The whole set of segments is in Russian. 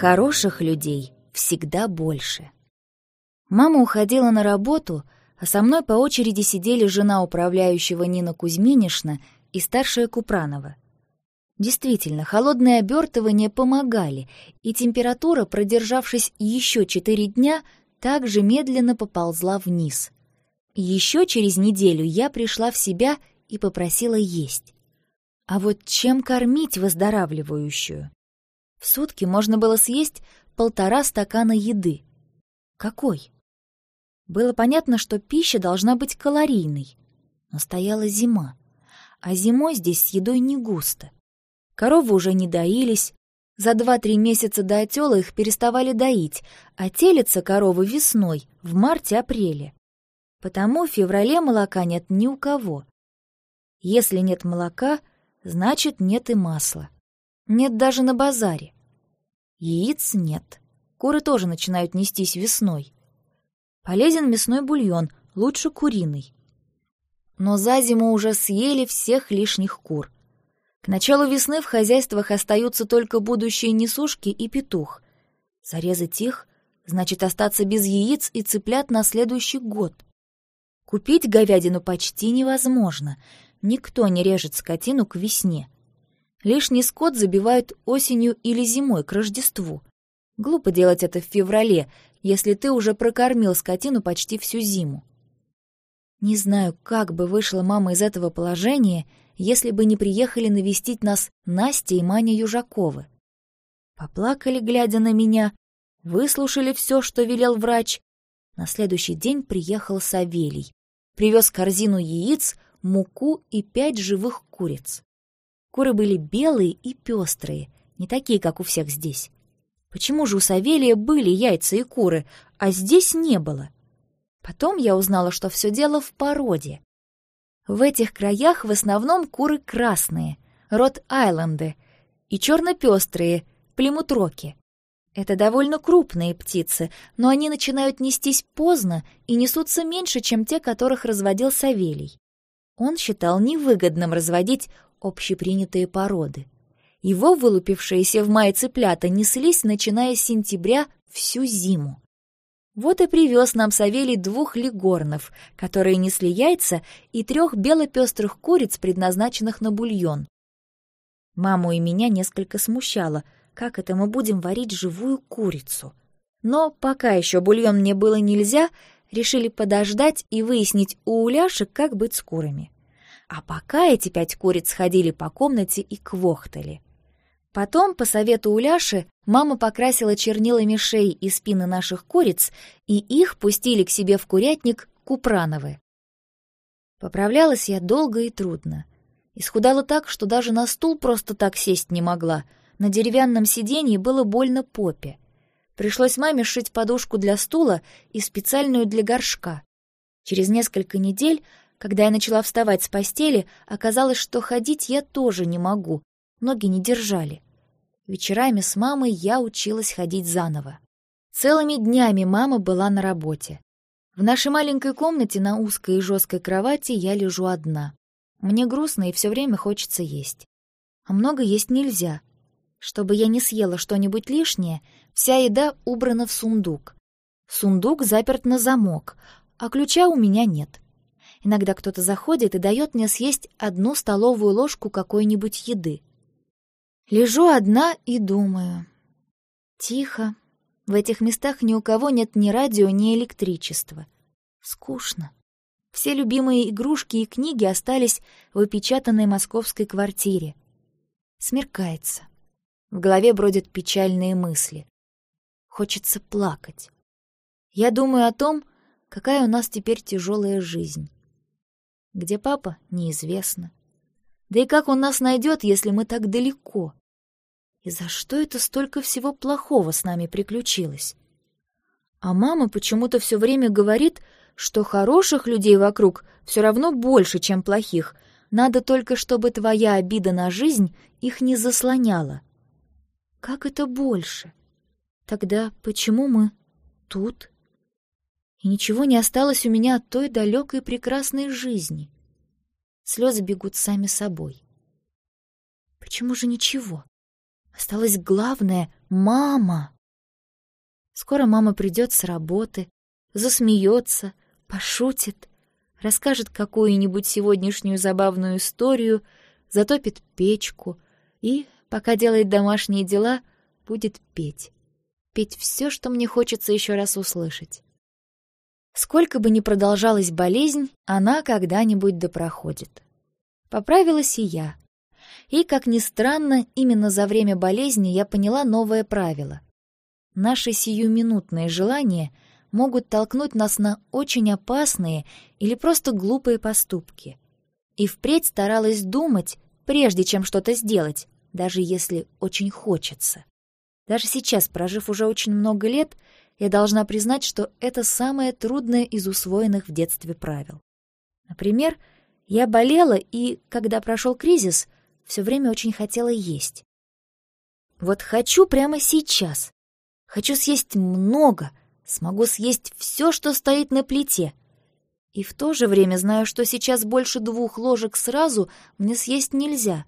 Хороших людей всегда больше. Мама уходила на работу, а со мной по очереди сидели жена управляющего Нина Кузьминишна и старшая Купранова. Действительно, холодные обертывания помогали, и температура, продержавшись еще четыре дня, также медленно поползла вниз. Еще через неделю я пришла в себя и попросила есть. А вот чем кормить выздоравливающую? В сутки можно было съесть полтора стакана еды. Какой? Было понятно, что пища должна быть калорийной. Но стояла зима. А зимой здесь с едой не густо. Коровы уже не доились. За два-три месяца до отела их переставали доить, а телятся коровы весной, в марте-апреле. Потому в феврале молока нет ни у кого. Если нет молока, значит, нет и масла. Нет даже на базаре. Яиц нет. Куры тоже начинают нестись весной. Полезен мясной бульон, лучше куриный. Но за зиму уже съели всех лишних кур. К началу весны в хозяйствах остаются только будущие несушки и петух. Зарезать их значит остаться без яиц и цыплят на следующий год. Купить говядину почти невозможно. Никто не режет скотину к весне. Лишний скот забивают осенью или зимой к Рождеству. Глупо делать это в феврале, если ты уже прокормил скотину почти всю зиму. Не знаю, как бы вышла мама из этого положения, если бы не приехали навестить нас Настя и Маня Южаковы. Поплакали, глядя на меня, выслушали все, что велел врач. На следующий день приехал Савелий. Привез корзину яиц, муку и пять живых куриц. Куры были белые и пестрые, не такие, как у всех здесь. Почему же у Савелия были яйца и куры, а здесь не было? Потом я узнала, что все дело в породе. В этих краях в основном куры красные, рот-айленды, и черно-пестрые, племутроки. Это довольно крупные птицы, но они начинают нестись поздно и несутся меньше, чем те, которых разводил Савелий. Он считал невыгодным разводить общепринятые породы. Его вылупившиеся в мае цыплята неслись, начиная с сентября, всю зиму. Вот и привез нам Савелий двух легорнов, которые несли яйца, и трех бело-пестрых куриц, предназначенных на бульон. Маму и меня несколько смущало, как это мы будем варить живую курицу. Но пока еще бульон мне было нельзя, решили подождать и выяснить у уляшек, как быть с курами. А пока эти пять куриц ходили по комнате и квохтали. Потом, по совету Уляши, мама покрасила чернилами шеи и спины наших куриц, и их пустили к себе в курятник Купрановы. Поправлялась я долго и трудно. Исхудала так, что даже на стул просто так сесть не могла. На деревянном сиденье было больно попе. Пришлось маме сшить подушку для стула и специальную для горшка. Через несколько недель когда я начала вставать с постели, оказалось, что ходить я тоже не могу, ноги не держали. Вечерами с мамой я училась ходить заново. Целыми днями мама была на работе. В нашей маленькой комнате на узкой и жесткой кровати я лежу одна. Мне грустно и все время хочется есть. А много есть нельзя. Чтобы я не съела что-нибудь лишнее, вся еда убрана в сундук. Сундук заперт на замок, а ключа у меня нет. Иногда кто-то заходит и дает мне съесть одну столовую ложку какой-нибудь еды. Лежу одна и думаю. Тихо. В этих местах ни у кого нет ни радио, ни электричества. Скучно. Все любимые игрушки и книги остались в опечатанной московской квартире. Смеркается. В голове бродят печальные мысли. Хочется плакать. Я думаю о том, какая у нас теперь тяжелая жизнь. Где папа, неизвестно. Да и как он нас найдет, если мы так далеко? И за что это столько всего плохого с нами приключилось? А мама почему-то все время говорит, что хороших людей вокруг все равно больше, чем плохих. Надо только, чтобы твоя обида на жизнь их не заслоняла. Как это больше? Тогда почему мы тут? И ничего не осталось у меня от той далекой прекрасной жизни. Слезы бегут сами собой. Почему же ничего? Осталось главное «Мама!» Скоро мама придет с работы, засмеется, пошутит, расскажет какую-нибудь сегодняшнюю забавную историю, затопит печку и, пока делает домашние дела, будет петь. Петь все, что мне хочется еще раз услышать. Сколько бы ни продолжалась болезнь, она когда-нибудь да проходит. Поправилась и я. И, как ни странно, именно за время болезни я поняла новое правило. Наши сиюминутные желания могут толкнуть нас на очень опасные или просто глупые поступки. И впредь старалась думать, прежде чем что-то сделать, даже если очень хочется. Даже сейчас, прожив уже очень много лет, я должна признать, что это самое трудное из усвоенных в детстве правил. Например, я болела и, когда прошел кризис, все время очень хотела есть. Вот хочу прямо сейчас. Хочу съесть много, смогу съесть все, что стоит на плите. И в то же время знаю, что сейчас больше двух ложек сразу мне съесть нельзя.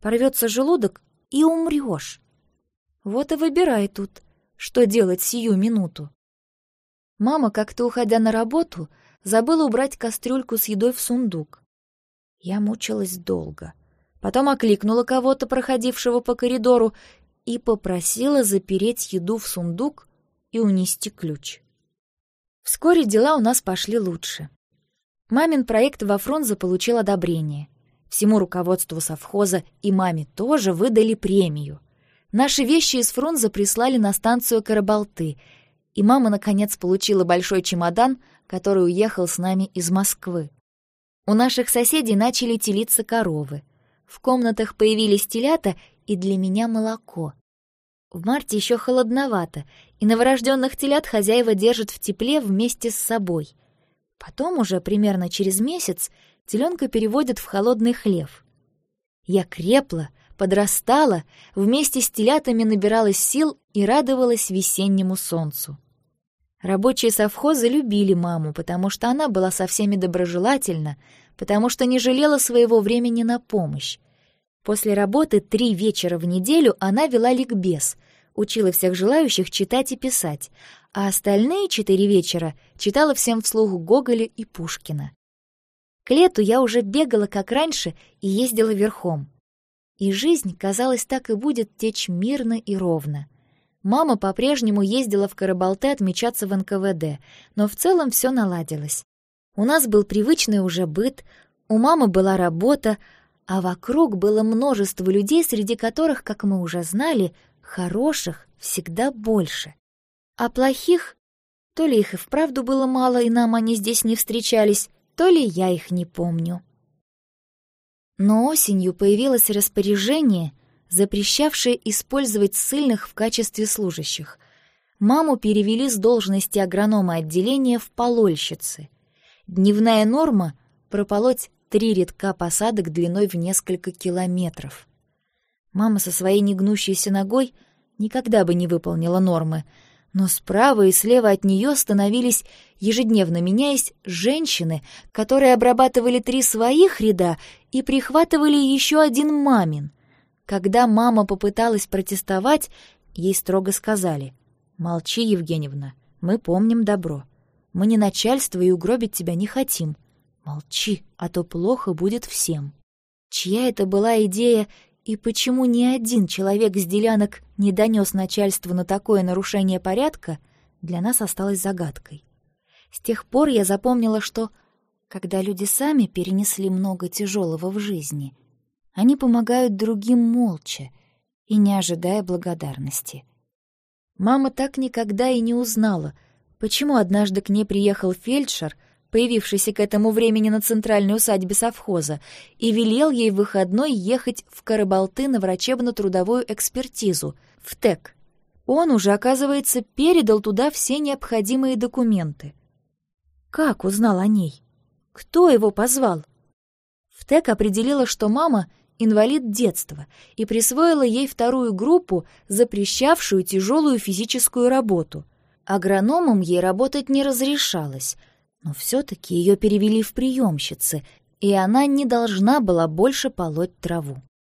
Порвется желудок, и умрешь. Вот и выбирай тут, что делать сию минуту. Мама, как-то уходя на работу, забыла убрать кастрюльку с едой в сундук. Я мучилась долго. Потом окликнула кого-то, проходившего по коридору, и попросила запереть еду в сундук и унести ключ. Вскоре дела у нас пошли лучше. Мамин проект во Фронзе получил одобрение. Всему руководству совхоза и маме тоже выдали премию — Наши вещи из Фрунзе прислали на станцию Карабалты, и мама, наконец, получила большой чемодан, который уехал с нами из Москвы. У наших соседей начали телиться коровы. В комнатах появились телята и для меня молоко. В марте еще холодновато, и новорожденных телят хозяева держат в тепле вместе с собой. Потом уже примерно через месяц теленка переводят в холодный хлев. Я крепла, подрастала, вместе с телятами набиралась сил и радовалась весеннему солнцу. Рабочие совхоза любили маму, потому что она была со всеми доброжелательна, потому что не жалела своего времени на помощь. После работы три вечера в неделю она вела ликбез, учила всех желающих читать и писать, а остальные четыре вечера читала всем вслух Гоголя и Пушкина. К лету я уже бегала, как раньше, и ездила верхом. И жизнь, казалось, так и будет течь мирно и ровно. Мама по-прежнему ездила в Карабалте отмечаться в НКВД, но в целом все наладилось. У нас был привычный уже быт, у мамы была работа, а вокруг было множество людей, среди которых, как мы уже знали, хороших всегда больше. А плохих, то ли их и вправду было мало, и нам они здесь не встречались, то ли я их не помню. Но осенью появилось распоряжение, запрещавшее использовать ссыльных в качестве служащих. Маму перевели с должности агронома отделения в полольщицы. Дневная норма — прополоть три редка посадок длиной в несколько километров. Мама со своей негнущейся ногой никогда бы не выполнила нормы — но справа и слева от нее становились, ежедневно меняясь, женщины, которые обрабатывали три своих ряда и прихватывали еще один мамин. Когда мама попыталась протестовать, ей строго сказали «Молчи, Евгеньевна, мы помним добро. Мы не начальство и угробить тебя не хотим. Молчи, а то плохо будет всем». Чья это была идея и почему ни один человек с делянок не донес начальству на такое нарушение порядка, для нас осталось загадкой. С тех пор я запомнила, что, когда люди сами перенесли много тяжелого в жизни, они помогают другим молча и не ожидая благодарности. Мама так никогда и не узнала, почему однажды к ней приехал фельдшер — появившийся к этому времени на центральной усадьбе совхоза, и велел ей в выходной ехать в Карабалты на врачебно-трудовую экспертизу, в ТЭК. Он уже, оказывается, передал туда все необходимые документы. Как узнал о ней? Кто его позвал? В ТЭК определила, что мама — инвалид детства, и присвоила ей вторую группу, запрещавшую тяжелую физическую работу. Агрономом ей работать не разрешалось — но все-таки ее перевели в приемщицы, и она не должна была больше полоть траву.